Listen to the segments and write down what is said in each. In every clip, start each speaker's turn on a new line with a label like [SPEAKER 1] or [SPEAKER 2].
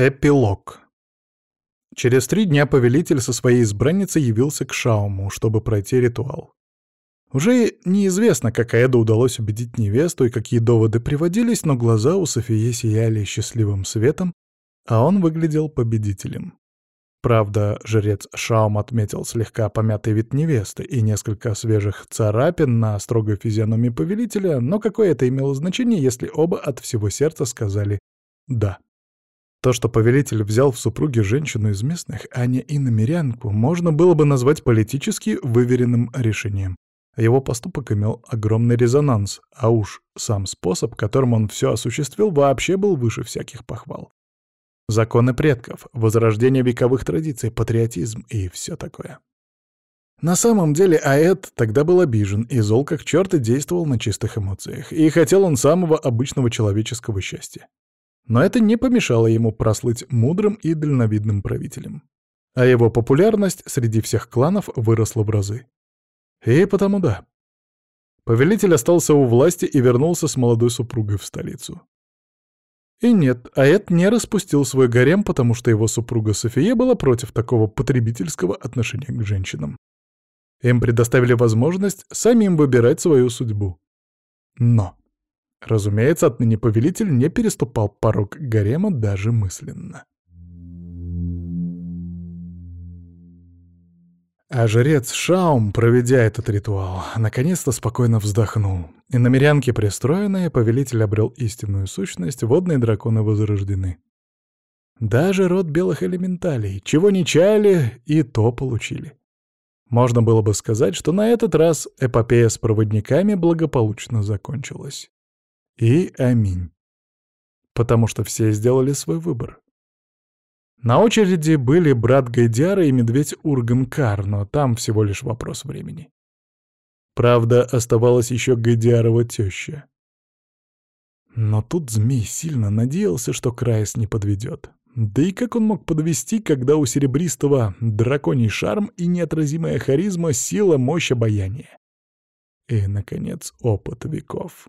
[SPEAKER 1] Эпилог. Через три дня повелитель со своей избранницей явился к Шауму, чтобы пройти ритуал. Уже неизвестно, как Аэду удалось убедить невесту и какие доводы приводились, но глаза у Софии сияли счастливым светом, а он выглядел победителем. Правда, жрец Шаум отметил слегка помятый вид невесты и несколько свежих царапин на строгой физиономии повелителя, но какое это имело значение, если оба от всего сердца сказали «да». То, что повелитель взял в супруги женщину из местных, а не иномерянку, можно было бы назвать политически выверенным решением. Его поступок имел огромный резонанс, а уж сам способ, которым он все осуществил, вообще был выше всяких похвал. Законы предков, возрождение вековых традиций, патриотизм и все такое. На самом деле Аэт тогда был обижен и зол как черт и действовал на чистых эмоциях, и хотел он самого обычного человеческого счастья. Но это не помешало ему прослыть мудрым и дальновидным правителем. А его популярность среди всех кланов выросла в разы. И потому да. Повелитель остался у власти и вернулся с молодой супругой в столицу. И нет, Аэт не распустил свой гарем, потому что его супруга София была против такого потребительского отношения к женщинам. Им предоставили возможность самим выбирать свою судьбу. Но Разумеется, отныне повелитель не переступал порог гарема даже мысленно. А жрец Шаум, проведя этот ритуал, наконец-то спокойно вздохнул. И на мирянке пристроенные повелитель обрел истинную сущность, водные драконы возрождены. Даже род белых элементалей, чего не чаяли, и то получили. Можно было бы сказать, что на этот раз эпопея с проводниками благополучно закончилась. И аминь. Потому что все сделали свой выбор. На очереди были брат Гайдиара и медведь Урганкар, но там всего лишь вопрос времени. Правда, оставалась еще Гайдиарова теща. Но тут змей сильно надеялся, что Крайс не подведет. Да и как он мог подвести, когда у Серебристого драконий шарм и неотразимая харизма, сила, мощь, обаяние? И, наконец, опыт веков.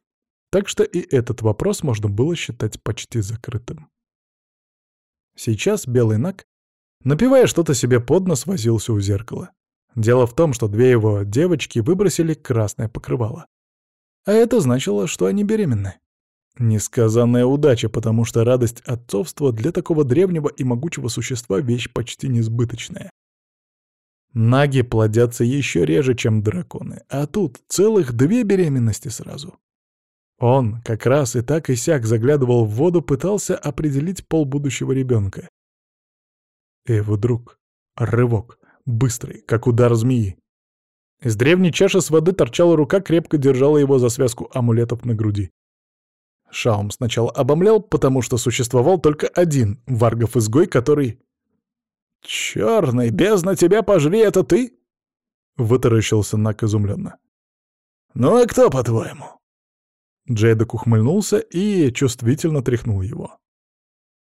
[SPEAKER 1] Так что и этот вопрос можно было считать почти закрытым. Сейчас белый наг, напивая что-то себе под нос, возился у зеркала. Дело в том, что две его девочки выбросили красное покрывало. А это значило, что они беременны. Несказанная удача, потому что радость отцовства для такого древнего и могучего существа — вещь почти несбыточная. Наги плодятся еще реже, чем драконы, а тут целых две беременности сразу. Он как раз и так и сяк заглядывал в воду, пытался определить пол будущего ребенка. И вдруг рывок, быстрый, как удар змеи. Из древней чаши с воды торчала рука, крепко держала его за связку амулетов на груди. Шаум сначала обомлял, потому что существовал только один варгов-изгой, который... «Чёрный, бездна тебя пожри, это ты?» — вытаращился Нак изумленно. «Ну а кто, по-твоему?» Джейдок ухмыльнулся и чувствительно тряхнул его.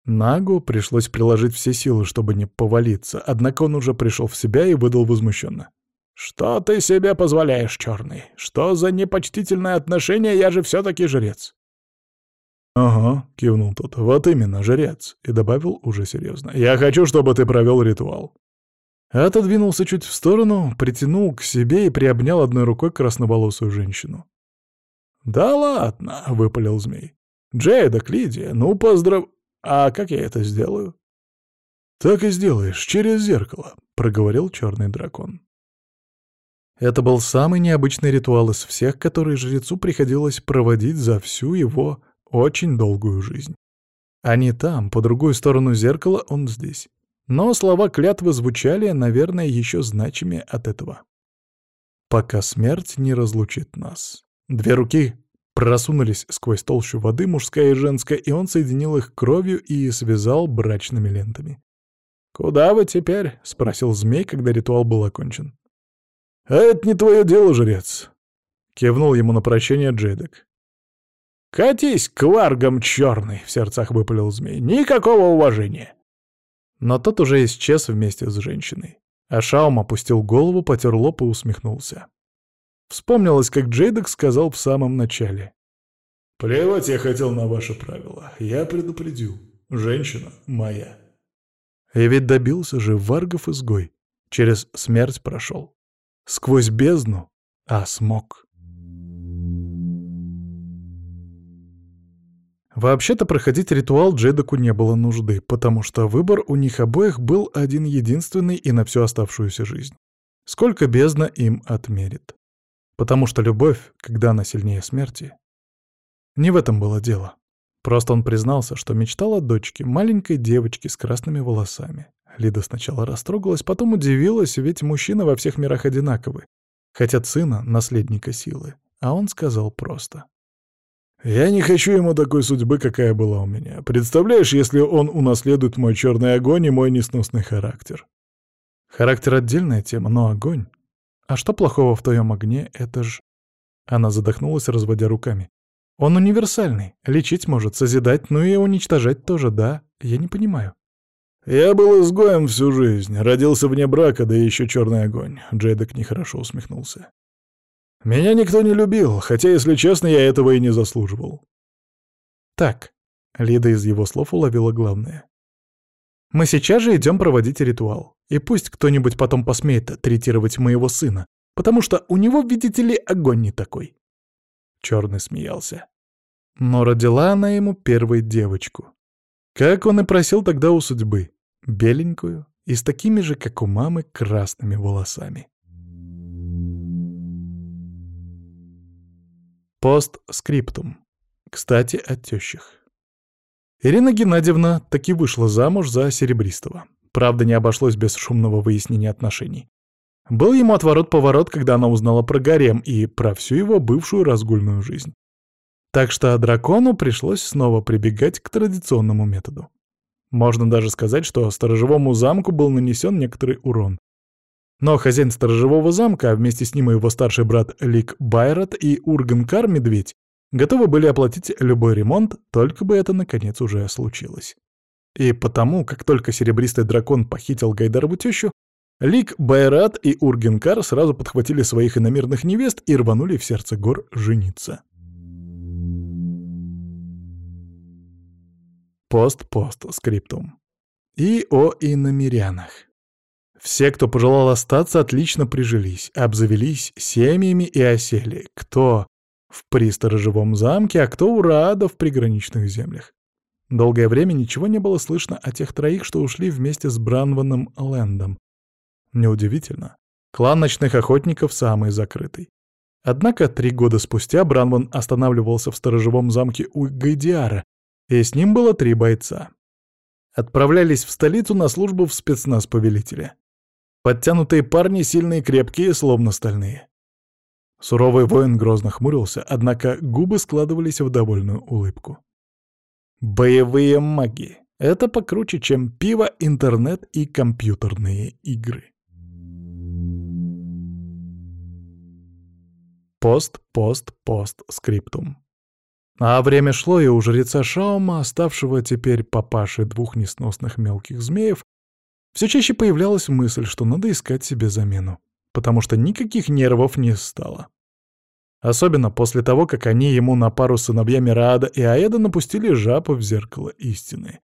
[SPEAKER 1] Нагу пришлось приложить все силы, чтобы не повалиться, однако он уже пришел в себя и выдал возмущенно. «Что ты себе позволяешь, черный? Что за непочтительное отношение? Я же все-таки жрец!» «Ага», — кивнул тот, — «вот именно, жрец», — и добавил уже серьезно. «Я хочу, чтобы ты провел ритуал». Отодвинулся чуть в сторону, притянул к себе и приобнял одной рукой красноволосую женщину. «Да ладно», — выпалил змей. «Джейда, Лидия, ну поздрав... А как я это сделаю?» «Так и сделаешь, через зеркало», — проговорил черный дракон. Это был самый необычный ритуал из всех, которые жрецу приходилось проводить за всю его очень долгую жизнь. Они там, по другую сторону зеркала, он здесь. Но слова клятвы звучали, наверное, еще значимее от этого. «Пока смерть не разлучит нас». Две руки просунулись сквозь толщу воды, мужская и женская, и он соединил их кровью и связал брачными лентами. «Куда вы теперь?» — спросил змей, когда ритуал был окончен. «А это не твое дело, жрец!» — кивнул ему на прощение Джейдек. «Катись к черный!» — в сердцах выпалил змей. «Никакого уважения!» Но тот уже исчез вместе с женщиной. А Шаум опустил голову, потер лоб и усмехнулся. Вспомнилось, как Джейдок сказал в самом начале. «Плевать я хотел на ваши правила. Я предупредил. Женщина моя. И ведь добился же Варгов изгой. Через смерть прошел. Сквозь бездну, а смог. Вообще-то проходить ритуал Джедаку не было нужды, потому что выбор у них обоих был один единственный и на всю оставшуюся жизнь. Сколько бездна им отмерит. Потому что любовь, когда она сильнее смерти... Не в этом было дело. Просто он признался, что мечтал о дочке, маленькой девочке с красными волосами. Лида сначала растрогалась, потом удивилась, ведь мужчины во всех мирах одинаковы. Хотят сына, наследника силы. А он сказал просто. «Я не хочу ему такой судьбы, какая была у меня. Представляешь, если он унаследует мой черный огонь и мой несносный характер?» Характер — отдельная тема, но огонь... А что плохого в твоем огне, это ж... Она задохнулась, разводя руками. Он универсальный, лечить может, созидать, но и уничтожать тоже, да? Я не понимаю. «Я был изгоем всю жизнь, родился вне брака, да еще черный огонь», — Джейдок нехорошо усмехнулся. «Меня никто не любил, хотя, если честно, я этого и не заслуживал». «Так», — Лида из его слов уловила главное. «Мы сейчас же идем проводить ритуал, и пусть кто-нибудь потом посмеет третировать моего сына, потому что у него, видите ли, огонь не такой». Черный смеялся. Но родила она ему первой девочку. Как он и просил тогда у судьбы. Беленькую и с такими же, как у мамы, красными волосами. Постскриптум. Кстати, о тещах. Ирина Геннадьевна таки вышла замуж за Серебристого. Правда, не обошлось без шумного выяснения отношений. Был ему отворот-поворот, когда она узнала про гарем и про всю его бывшую разгульную жизнь. Так что дракону пришлось снова прибегать к традиционному методу. Можно даже сказать, что сторожевому замку был нанесен некоторый урон. Но хозяин сторожевого замка, а вместе с ним и его старший брат Лик Байрат и Урганкар Медведь готовы были оплатить любой ремонт, только бы это наконец уже случилось. И потому, как только серебристый дракон похитил Гайдарову тещу, Лик, Байрат и Ургенкар сразу подхватили своих иномирных невест и рванули в сердце гор жениться. Пост-пост-скриптум. И о иномирянах. Все, кто пожелал остаться, отлично прижились, обзавелись семьями и осели. Кто в присторожевом замке, а кто у Раада в приграничных землях. Долгое время ничего не было слышно о тех троих, что ушли вместе с Бранваном Лэндом, Неудивительно. Клан ночных охотников самый закрытый. Однако три года спустя Бранван останавливался в сторожевом замке у Гайдиара, и с ним было три бойца. Отправлялись в столицу на службу в спецназ повелителя. Подтянутые парни, сильные и крепкие, словно стальные. Суровый воин грозно хмурился, однако губы складывались в довольную улыбку. Боевые маги — это покруче, чем пиво, интернет и компьютерные игры. Пост, пост, пост, скриптум. А время шло, и у жреца Шаума, оставшего теперь папашей двух несносных мелких змеев, все чаще появлялась мысль, что надо искать себе замену, потому что никаких нервов не стало. Особенно после того, как они ему на пару с сыновьями Раада и Аэда напустили жабу в зеркало истины.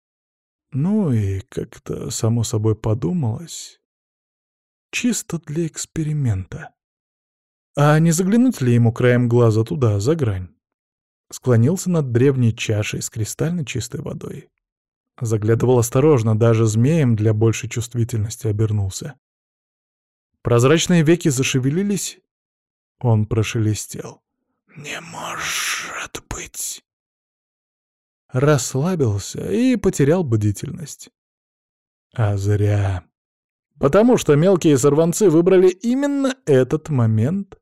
[SPEAKER 1] Ну и как-то само собой подумалось. Чисто для эксперимента. А не заглянуть ли ему краем глаза туда, за грань? Склонился над древней чашей с кристально чистой водой. Заглядывал осторожно, даже змеем для большей чувствительности обернулся. Прозрачные веки зашевелились. Он прошелестел. «Не может быть!» Расслабился и потерял бдительность. А зря. Потому что мелкие сорванцы выбрали именно этот момент,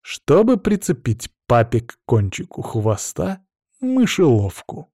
[SPEAKER 1] чтобы прицепить папе к кончику хвоста мышеловку.